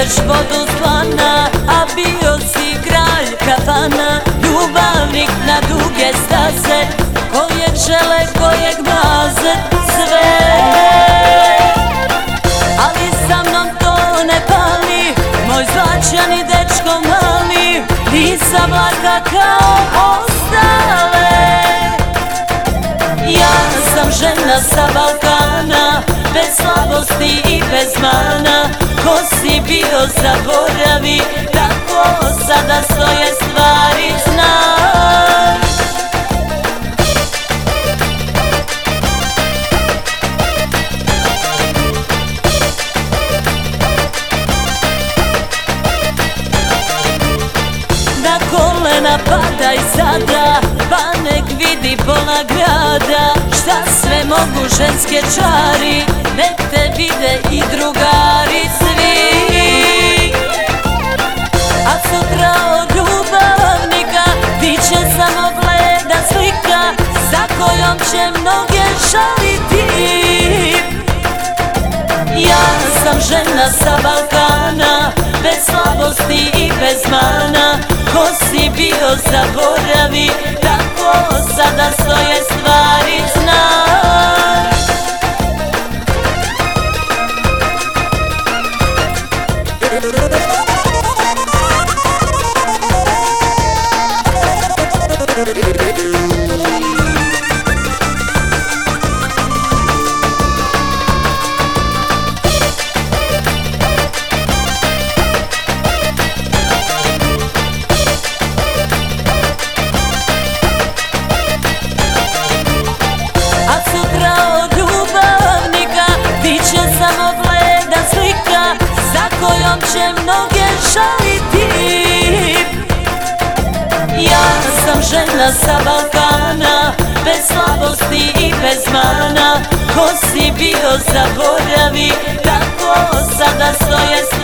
piješ vodu slana A bio si kralj kafana. Ljubavnik na duge staze Kojeg žele, kojeg maze Sve. Ali sa mnom to ne pali Moj zlačani dečko mali Nisam laka kao ostale. Ja sam žena sa Balkana Bez slabosti i bez mana Ko si bio zaboravi Tako sada svoje stvari znam Na kolena padaj sada Pa nek vidi pola grada. Šta sve mogu ženske čari Nek te vide i drugari će mnoge žaliti ja sam žena sa Balkana Bez slabosti i bez mana. Ko si bio zaboravi Tako sada svoje stvari znam A žena sa Balkana Bez slabosti i bez mana. Ko si bio zaboravi Tako sada znam